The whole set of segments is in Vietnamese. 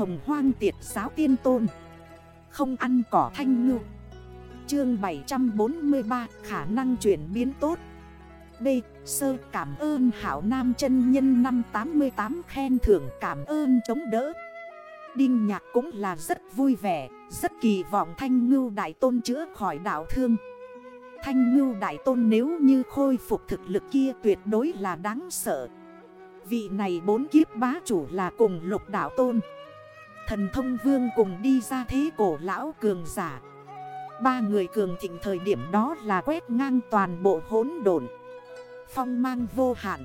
hồng hoang tiệt giáo tiên tôn. Không ăn cỏ thanh ngư. Chương 743 khả năng chuyển biến tốt. B. Sơ, cảm ơn hảo nam chân nhân năm 88 khen thưởng, cảm ơn chống đỡ. Đinh nhạc cũng là rất vui vẻ, Rất kỳ vọng thanh ngưu đại tôn chữa khỏi đảo thương. Thanh ngưu đại tôn nếu như khôi phục thực lực kia tuyệt đối là đáng sợ. Vị này bốn kiếp bá chủ là cùng lục đảo tôn. Thần thông vương cùng đi ra thế cổ lão cường giả. Ba người cường thịnh thời điểm đó là quét ngang toàn bộ hốn đồn Phong mang vô hạn.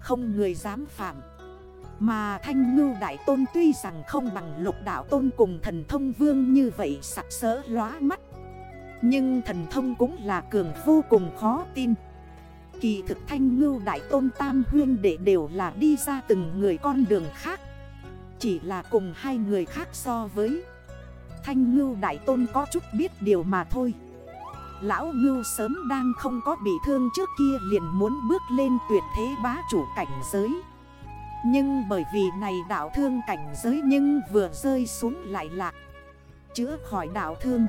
Không người dám phạm. Mà thanh ngưu đại tôn tuy rằng không bằng lục đảo tôn cùng thần thông vương như vậy sặc sỡ lóa mắt. Nhưng thần thông cũng là cường vô cùng khó tin. Kỳ thực thanh ngưu đại tôn tam huyên đệ đều là đi ra từng người con đường khác. Chỉ là cùng hai người khác so với. Thanh ngưu đại tôn có chút biết điều mà thôi. Lão ngưu sớm đang không có bị thương trước kia liền muốn bước lên tuyệt thế bá chủ cảnh giới. Nhưng bởi vì này đảo thương cảnh giới nhưng vừa rơi xuống lại lạc, Chữa khỏi đảo thương.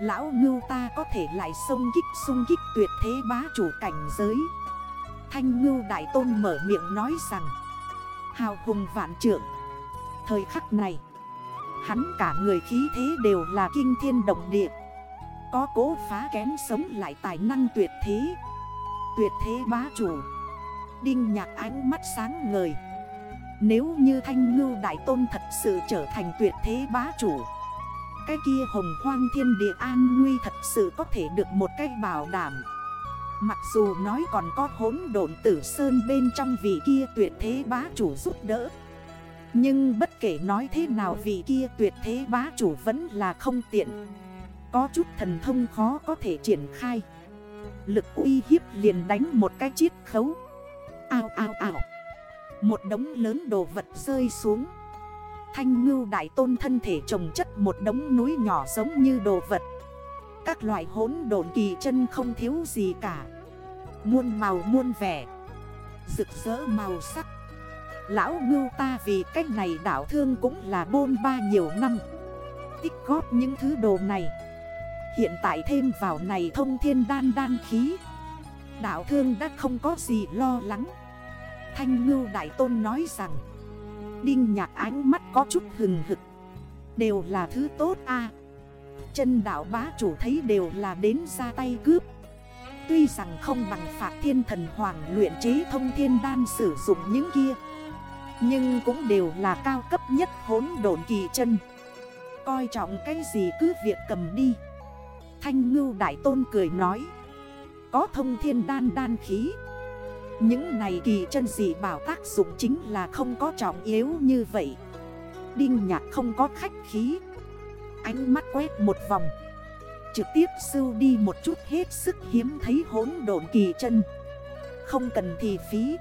Lão ngưu ta có thể lại sông kích sung kích tuyệt thế bá chủ cảnh giới. Thanh ngưu đại tôn mở miệng nói rằng, Hào hùng vạn trưởng Thời khắc này, Hắn cả người khí thế đều là kinh thiên động địa. Có cố phá kén sống lại tài năng tuyệt thế Tuyệt thế bá chủ. Đinh nhạc ánh mắt sáng ngời. Nếu như thanh ngưu đại tôn thật sự trở thành tuyệt thế bá chủ, Cái kia hồng hoang thiên địa an nguy thật sự có thể được một cách bảo đảm. Mặc dù nói còn có hốn độn tử sơn bên trong vị kia tuyệt thế bá chủ giúp đỡ nhưng bất kể nói thế nào vị kia tuyệt thế bá chủ vẫn là không tiện. Có chút thần thông khó có thể triển khai. Lực uy hiếp liền đánh một cái chiết khấu. Ao ao ao. Một đống lớn đồ vật rơi xuống. Thanh ngưu đại tôn thân thể trồng chất một đống núi nhỏ giống như đồ vật. Các loại hốn đồn kỳ chân không thiếu gì cả. Muôn màu muôn vẻ. Rực rỡ màu sắc. Lão ngưu ta vì cách này đảo thương cũng là bôn ba nhiều năm. Tích góp những thứ đồ này. Hiện tại thêm vào này thông thiên đan đan khí. Đảo thương đã không có gì lo lắng. Thanh ngưu đại tôn nói rằng, Đinh nhạc ánh mắt có chút hừng hực. Đều là thứ tốt a. Chân đảo bá chủ thấy đều là đến ra tay cướp. Tuy rằng không bằng phạt thiên thần hoàng luyện chế thông thiên đan sử dụng những kia nhưng cũng đều là cao cấp nhất hốn độn kỳ chân. Coi trọng cái gì cứ việc cầm đi. Thanh ngưu đại tôn cười nói, Có thông thiên đan đan khí. Những này kỳ chân gì bảo tác dụng chính là không có trọng yếu như vậy. Đinh nhạc không có khách khí. Ánh mắt quét một vòng. Trực tiếp sưu đi một chút hết sức hiếm thấy hốn độn kỳ chân. Không cần thì phí.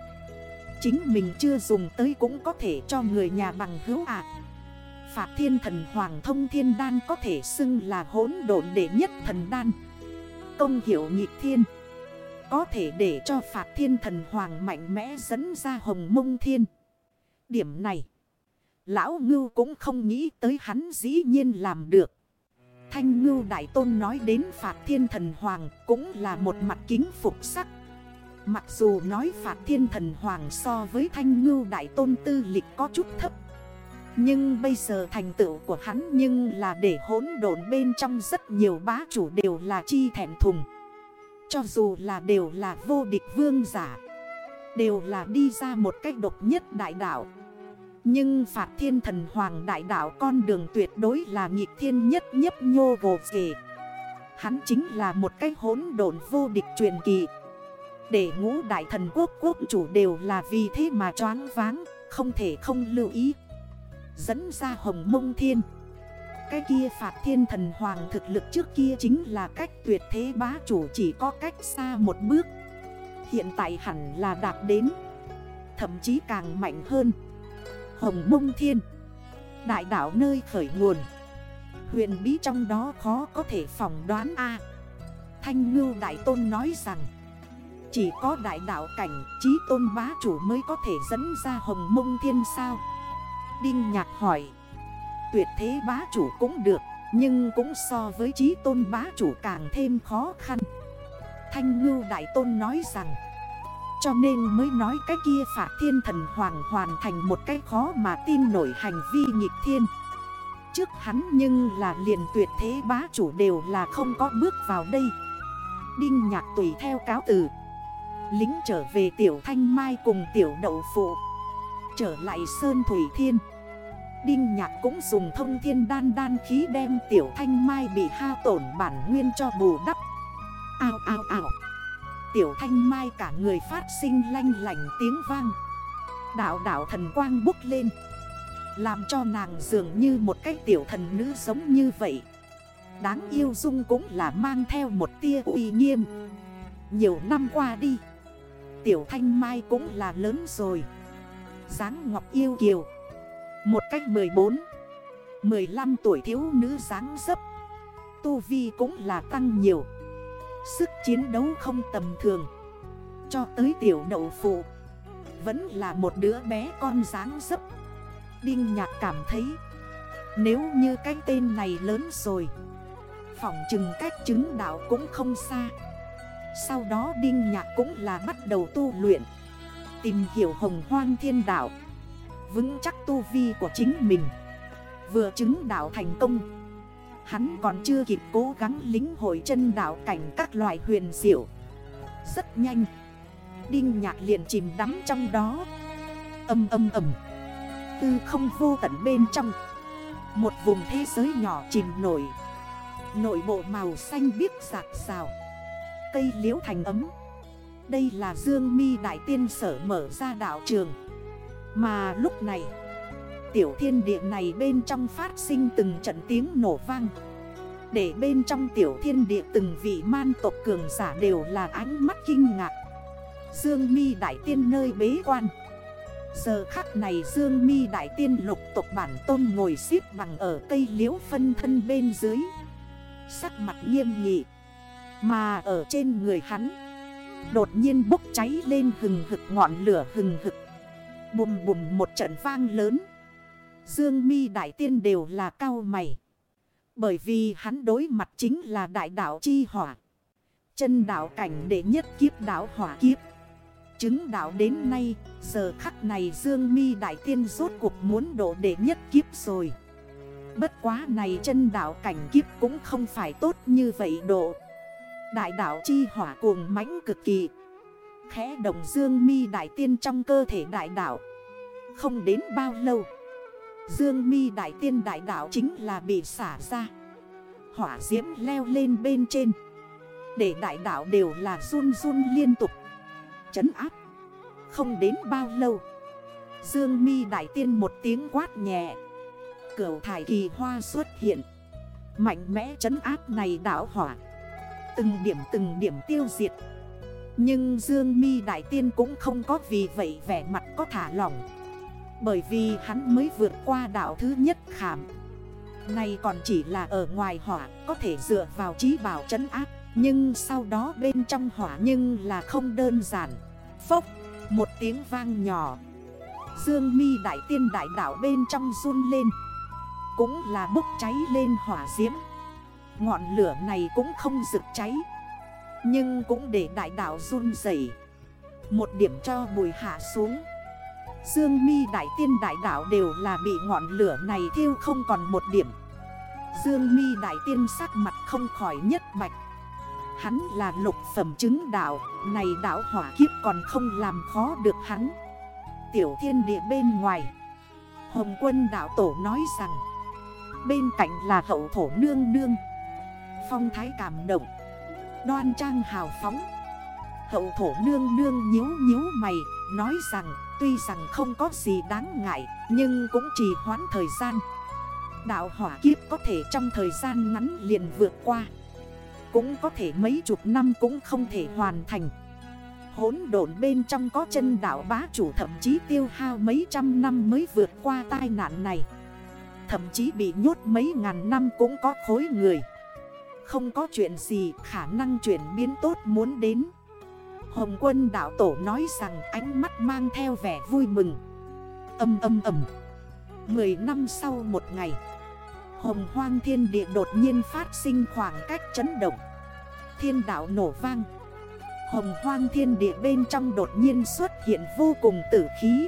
Chính mình chưa dùng tới cũng có thể cho người nhà bằng hữu ạ. À. Phạt thiên thần hoàng thông thiên đan có thể xưng là hỗn độn đệ nhất thần đan. Công hiểu nhịp thiên. Có thể để cho phạt thiên thần hoàng mạnh mẽ dẫn ra hồng mông thiên. Điểm này, Lão ngưu cũng không nghĩ tới hắn dĩ nhiên làm được. Thanh ngưu đại tôn nói đến phạt thiên thần hoàng cũng là một mặt kính phục sắc Mặc dù nói phạt thiên thần hoàng so với thanh ngưu đại tôn tư lịch có chút thấp. Nhưng bây giờ thành tựu của hắn nhưng là để hỗn độn bên trong rất nhiều bá chủ đều là chi thẹn thùng. Cho dù là đều là vô địch vương giả, Đều là đi ra một cách độc nhất đại đạo. Nhưng phạt thiên thần hoàng đại đạo con đường tuyệt đối là nhịp thiên nhất nhấp nhô gồ ghề Hắn chính là một cái hỗn độn vô địch truyền kỳ. Để ngũ đại thần quốc quốc chủ đều là vì thế mà choáng váng, Không thể không lưu ý. Dẫn ra hồng mông thiên. Cái kia phạt thiên thần hoàng thực lực trước kia chính là cách tuyệt thế bá chủ, chỉ có cách xa một bước. Hiện tại hẳn là đạt đến, Thậm chí càng mạnh hơn. Hồng mông thiên. Đại đảo nơi khởi nguồn. Huyền bí trong đó khó có thể phỏng đoán A. Thanh ngưu đại tôn nói rằng chỉ có đại đạo cảnh trí tôn bá chủ mới có thể dẫn ra hồng mông thiên sao. Đinh nhạc hỏi, Tuyệt thế bá chủ cũng được, Nhưng cũng so với trí tôn bá chủ càng thêm khó khăn. Thanh ngưu đại tôn nói rằng, Cho nên mới nói cái kia phạt thiên thần hoàng hoàn thành một cái khó mà tin nổi hành vi nghịch thiên. Trước hắn nhưng là liền tuyệt thế bá chủ đều là không có bước vào đây. Đinh nhạc tùy theo cáo từ. Lính trở về tiểu thanh mai cùng tiểu đậu phụ. Trở lại Sơn Thủy Thiên. Đinh nhạc cũng dùng thông thiên đan đan khí đem tiểu thanh mai bị ha tổn bản nguyên cho bù đắp. Ao ao ao. Tiểu thanh mai cả người phát sinh lanh lành tiếng vang. Đảo đảo thần quang bốc lên. Làm cho nàng dường như một cái tiểu thần nữ giống như vậy. Đáng yêu dung cũng là mang theo một tia uy nghiêm. Nhiều năm qua đi Tiểu thanh mai cũng là lớn rồi. Dáng ngọc yêu kiều. Một cách 14 15 tuổi thiếu nữ dáng dấp. Tu Vi cũng là tăng nhiều. Sức chiến đấu không tầm thường. Cho tới tiểu đậu phụ, Vẫn là một đứa bé con dáng dấp. Đinh nhạc cảm thấy, Nếu như cái tên này lớn rồi, Phỏng chừng cách chứng đạo cũng không xa. Sau đó Đinh Nhạc cũng là bắt đầu tu luyện, Tìm hiểu hồng hoang thiên đạo, Vững chắc tu vi của chính mình, Vừa chứng đạo thành công. Hắn còn chưa kịp cố gắng lính hội chân đạo cảnh các loại huyền diệu. Rất nhanh, Đinh nhạc liền chìm đắm trong đó. Âm âm âm. Tư không vô tận bên trong, Một vùng thế giới nhỏ chìm nổi. Nội bộ màu xanh biếc sạc xào Cây liễu thành ấm. Đây là Dương mi Đại Tiên sở mở ra đảo trường. Mà lúc này, Tiểu thiên địa này bên trong phát sinh từng trận tiếng nổ vang. Để bên trong tiểu thiên địa từng vị man tộc cường giả đều là ánh mắt kinh ngạc. Dương mi Đại Tiên nơi bế quan. Giờ khắc này Dương mi Đại Tiên lục tộc bản tôn ngồi xếp bằng ở cây liễu phân thân bên dưới. Sắc mặt nghiêm nghị. Mà ở trên người hắn. Đột nhiên bốc cháy lên hừng hực ngọn lửa hừng hực. Bùm bùm một trận vang lớn. Dương mi đại tiên đều là cao mày. Bởi vì hắn đối mặt chính là đại đạo chi hỏa. Chân đạo cảnh đệ nhất kiếp đạo hỏa kiếp. Chứng đạo đến nay, Giờ khắc này Dương mi đại tiên rốt cuộc muốn độ đệ nhất kiếp rồi. Bất quá này chân đảo cảnh kiếp cũng không phải tốt như vậy độ. Đại đảo chi hỏa cuồng mãnh cực kỳ. Khẽ đồng dương mi đại tiên trong cơ thể đại đảo Không đến bao lâu, Dương mi đại tiên đại đảo chính là bị xả ra. Hỏa diễm leo lên bên trên. Để đại đảo đều là run run liên tục. Chấn áp. Không đến bao lâu, Dương mi đại tiên một tiếng quát nhẹ. Cửu thải kỳ hoa xuất hiện. Mạnh mẽ trấn áp này đảo hỏa. Từng điểm từng điểm tiêu diệt. Nhưng Dương mi Đại Tiên cũng không có vì vậy vẻ mặt có thả lỏng. Bởi vì hắn mới vượt qua đảo thứ nhất khảm. Này còn chỉ là ở ngoài hỏa, Có thể dựa vào trí bảo trấn áp. Nhưng sau đó bên trong hỏa nhưng là không đơn giản. Phốc, Một tiếng vang nhỏ. Dương mi Đại Tiên đại đảo bên trong run lên. Cũng là bốc cháy lên hỏa diễm. Ngọn lửa này cũng không rực cháy, Nhưng cũng để đại đảo run dậy Một điểm cho bùi hạ xuống. Dương mi đại tiên đại đảo đều là bị ngọn lửa này thiêu không còn một điểm. Dương mi đại tiên sắc mặt không khỏi nhất bạch. Hắn là lục phẩm chứng đạo, Này đảo hỏa kiếp còn không làm khó được hắn. Tiểu thiên địa bên ngoài, Hồng quân đảo tổ nói rằng, Bên cạnh là hậu thổ nương nương. Phong thái cảm động. Đoan trang hào phóng. Hậu thổ nương nương nhíu nhíu mày, Nói rằng, tuy rằng không có gì đáng ngại, Nhưng cũng chỉ hoãn thời gian. Đạo hỏa kiếp có thể trong thời gian ngắn liền vượt qua. Cũng có thể mấy chục năm cũng không thể hoàn thành. Hốn độn bên trong có chân đạo bá chủ thậm chí tiêu hao mấy trăm năm mới vượt qua tai nạn này. Thậm chí bị nhốt mấy ngàn năm cũng có khối người. Không có chuyện gì, khả năng chuyển biến tốt muốn đến. Hồng quân đạo tổ nói rằng ánh mắt mang theo vẻ vui mừng. Âm âm ầm Mười năm sau một ngày, Hồng hoang thiên địa đột nhiên phát sinh khoảng cách chấn động. Thiên đảo nổ vang. Hồng hoang thiên địa bên trong đột nhiên xuất hiện vô cùng tử khí.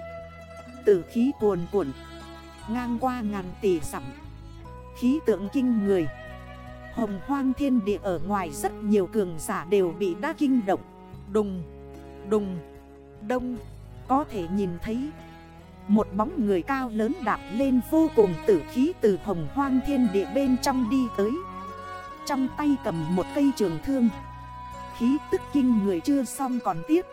Tử khí cuồn cuộn, Ngang qua ngàn tỷ sẵm Khí tượng kinh người. Hồng hoang thiên địa ở ngoài rất nhiều cường giả đều bị đa kinh động. Đùng, đùng, đông Có thể nhìn thấy Một bóng người cao lớn đạp lên vô cùng tử khí từ hồng hoang thiên địa bên trong đi tới. Trong tay cầm một cây trường thương Khí tức kinh người chưa xong còn tiếp.